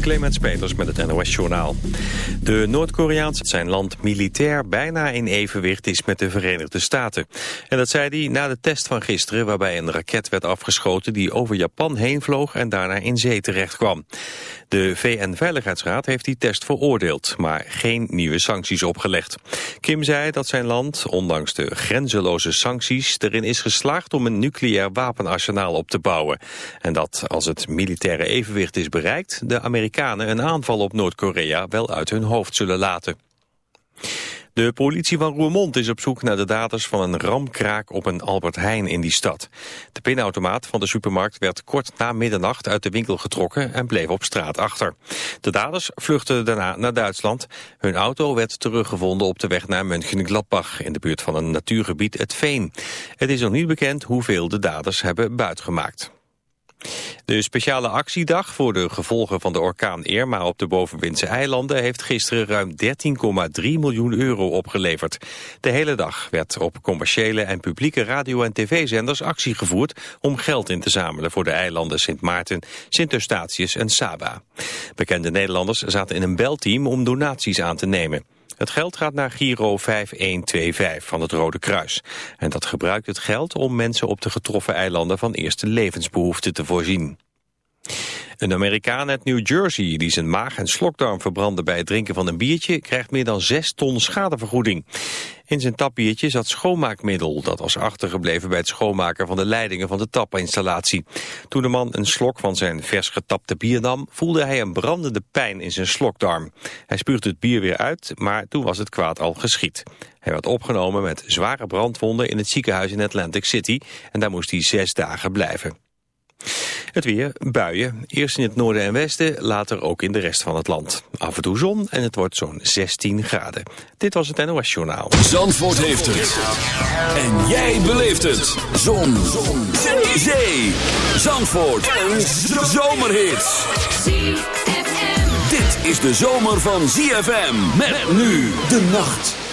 Clemens Peters met het NOS Journaal. De Noord-Koreaanse zijn land militair bijna in evenwicht is met de Verenigde Staten. En dat zei hij na de test van gisteren waarbij een raket werd afgeschoten die over Japan heen vloog en daarna in zee terecht kwam. De VN-veiligheidsraad heeft die test veroordeeld, maar geen nieuwe sancties opgelegd. Kim zei dat zijn land, ondanks de grenzeloze sancties, erin is geslaagd om een nucleair wapenarsenaal op te bouwen. En dat als het militaire evenwicht is bereikt, de Amerikanen een aanval op Noord-Korea wel uit hun hoofd zullen laten. De politie van Roermond is op zoek naar de daders van een ramkraak op een Albert Heijn in die stad. De pinautomaat van de supermarkt werd kort na middernacht uit de winkel getrokken en bleef op straat achter. De daders vluchtten daarna naar Duitsland. Hun auto werd teruggevonden op de weg naar Mönchengladbach in de buurt van een natuurgebied Het Veen. Het is nog niet bekend hoeveel de daders hebben buitgemaakt. De speciale actiedag voor de gevolgen van de orkaan Irma op de bovenwindse eilanden heeft gisteren ruim 13,3 miljoen euro opgeleverd. De hele dag werd op commerciële en publieke radio- en tv-zenders actie gevoerd om geld in te zamelen voor de eilanden Sint Maarten, Sint Eustatius en Saba. Bekende Nederlanders zaten in een belteam om donaties aan te nemen. Het geld gaat naar Giro 5125 van het Rode Kruis. En dat gebruikt het geld om mensen op de getroffen eilanden van eerste levensbehoeften te voorzien. Een Amerikaan uit New Jersey die zijn maag en slokdarm verbrandde bij het drinken van een biertje krijgt meer dan 6 ton schadevergoeding. In zijn tapbiertje zat schoonmaakmiddel dat was achtergebleven bij het schoonmaken van de leidingen van de tapinstallatie. Toen de man een slok van zijn vers getapte bier nam voelde hij een brandende pijn in zijn slokdarm. Hij spuurde het bier weer uit, maar toen was het kwaad al geschiet. Hij werd opgenomen met zware brandwonden in het ziekenhuis in Atlantic City en daar moest hij zes dagen blijven. Het weer, buien. Eerst in het noorden en westen, later ook in de rest van het land. Af en toe zon en het wordt zo'n 16 graden. Dit was het NOS Journaal. Zandvoort heeft het. En jij beleeft het. Zon. zon. Zee. Zandvoort. Een zomerhit. Dit is de zomer van ZFM. Met nu de nacht.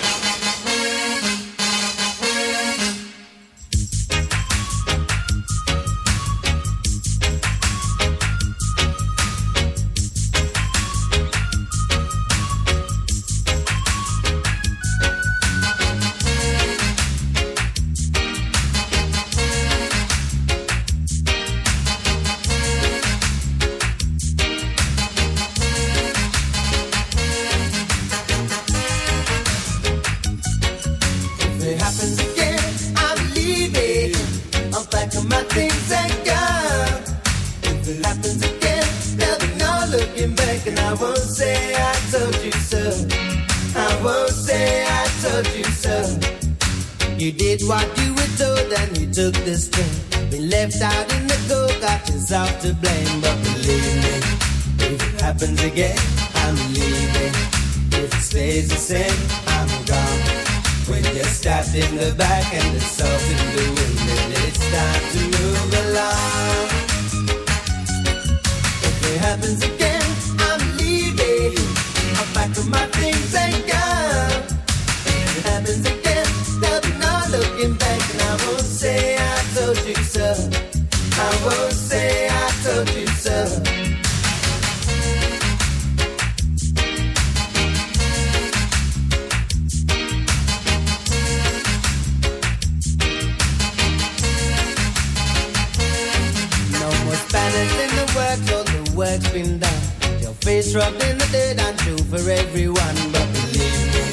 In the dirt and true for everyone. But believe me,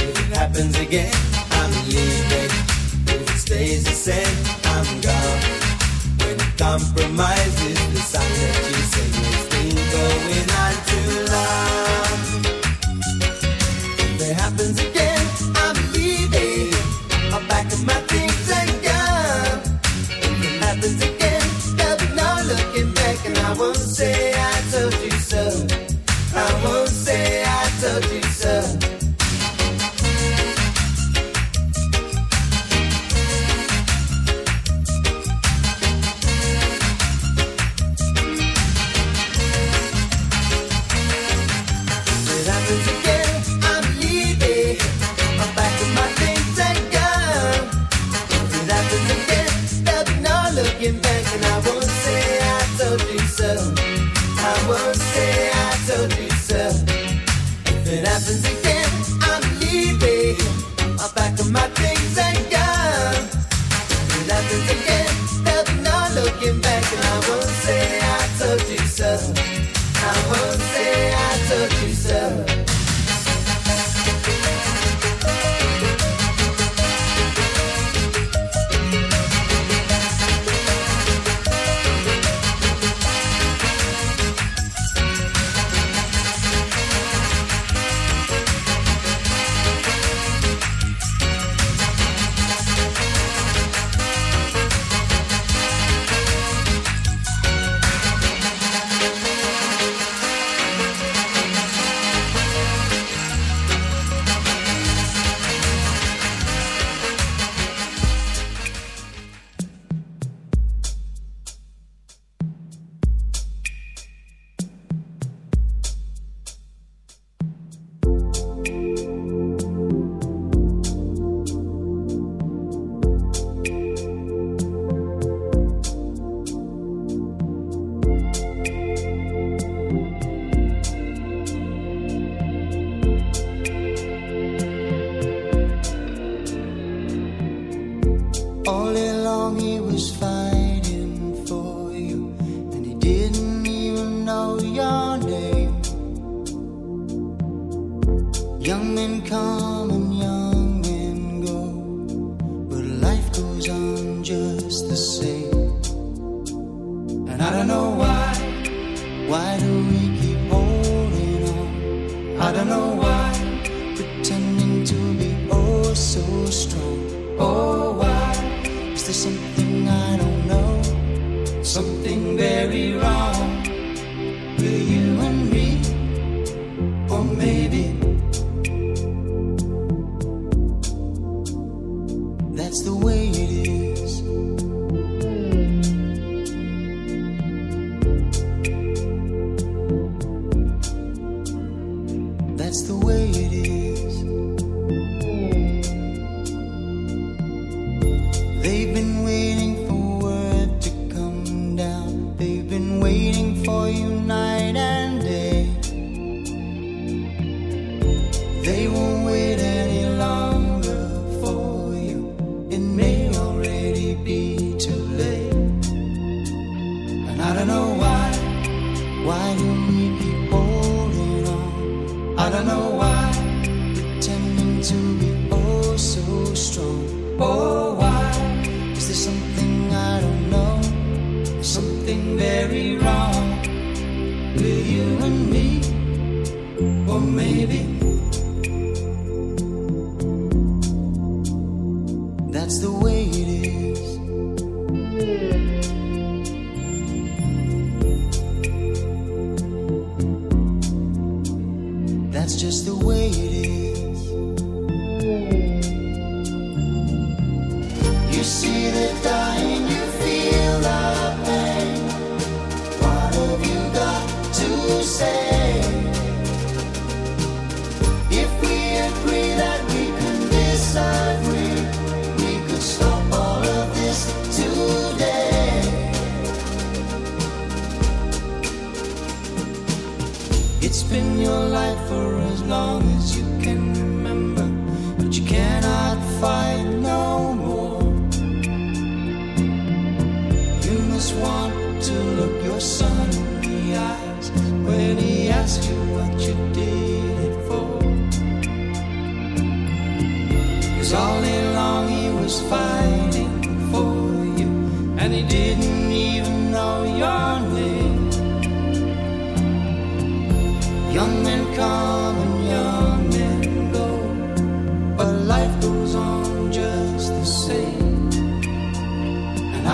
if it happens again,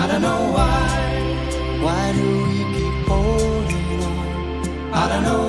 don't know why. Why do we keep holding on? I don't know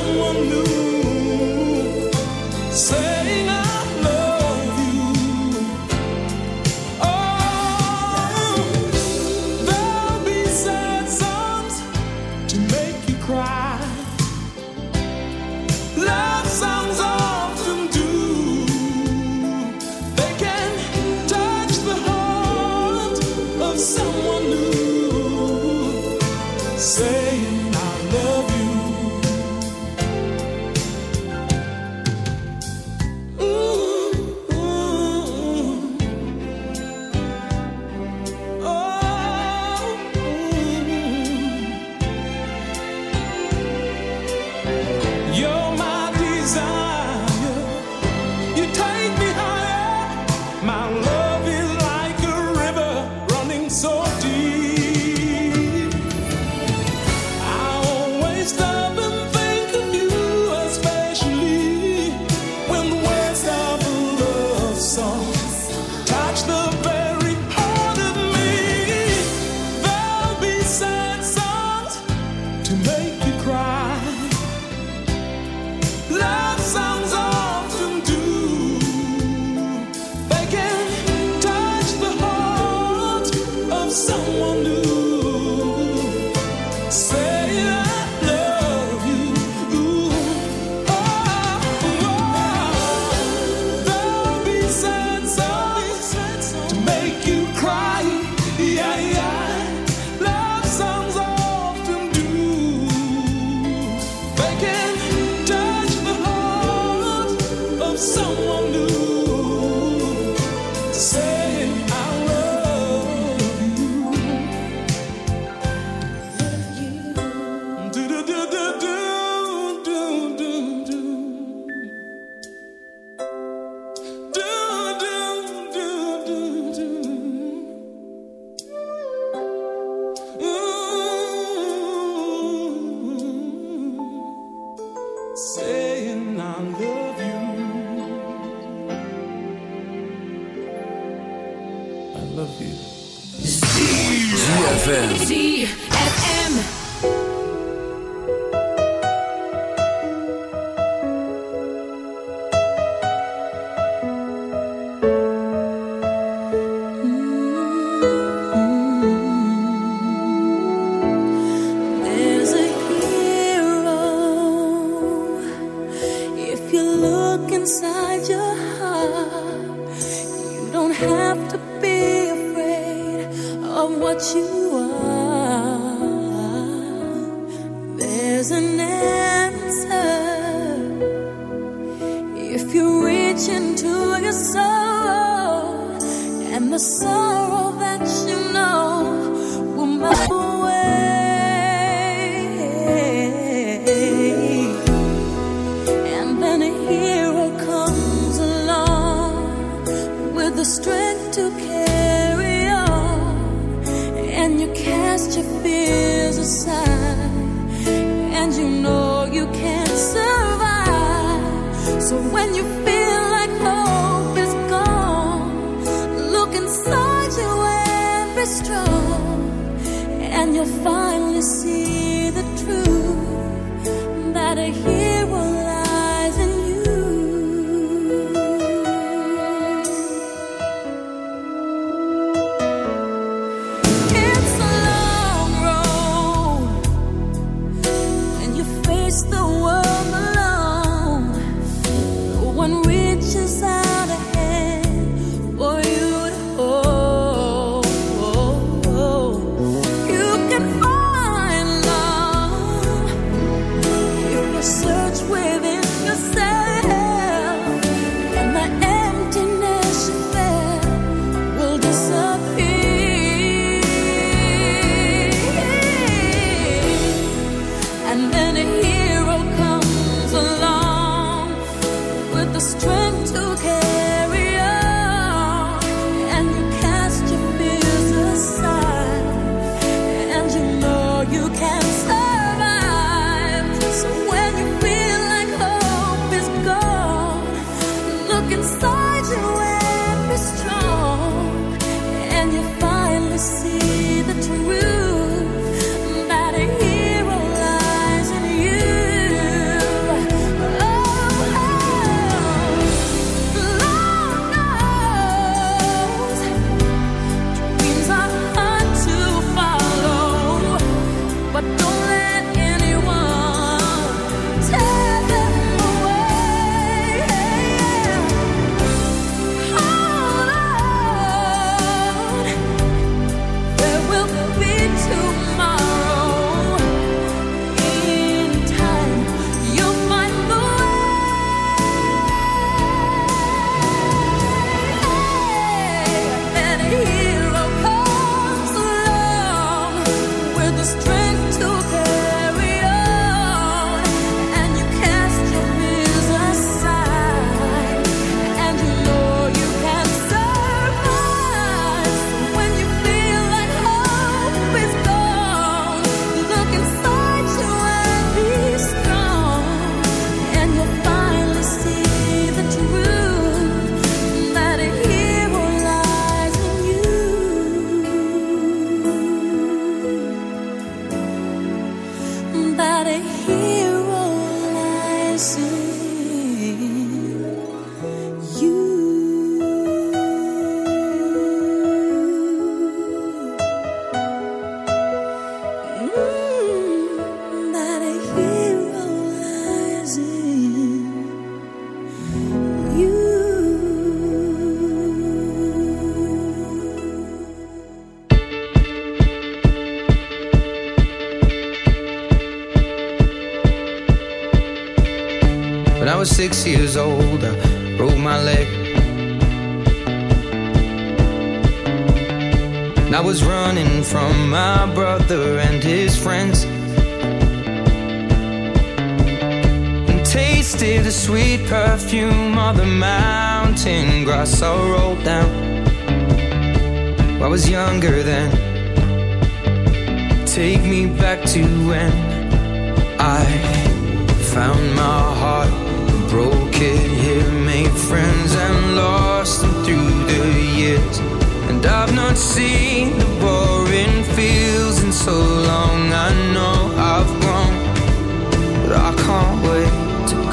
someone new. Say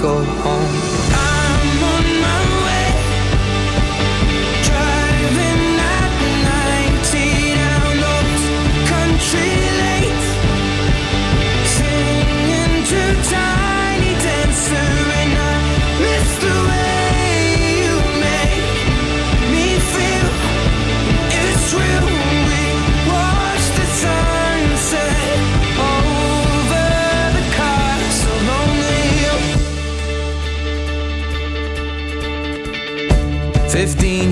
go home.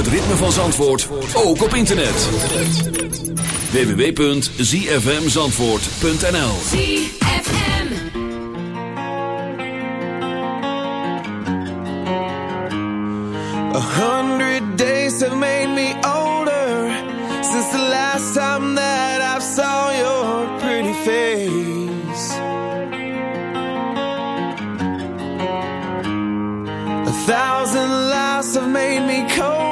het ritme van Zandvoort ook op internet. www.zfmzandvoort.nl ZFM A hundred days have made me older Since the last time that I saw your pretty face. A thousand lives have made me cold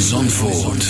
Zandvoort.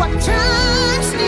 What time's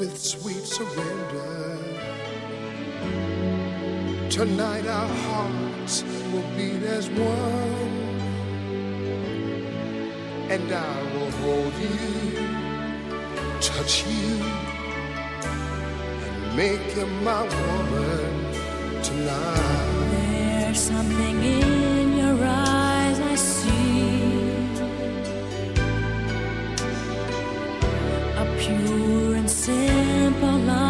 with sweet surrender. Tonight our hearts will beat as one, and I will hold you, touch you, and make you my woman tonight. There's something in your eyes I see. A pure simple life.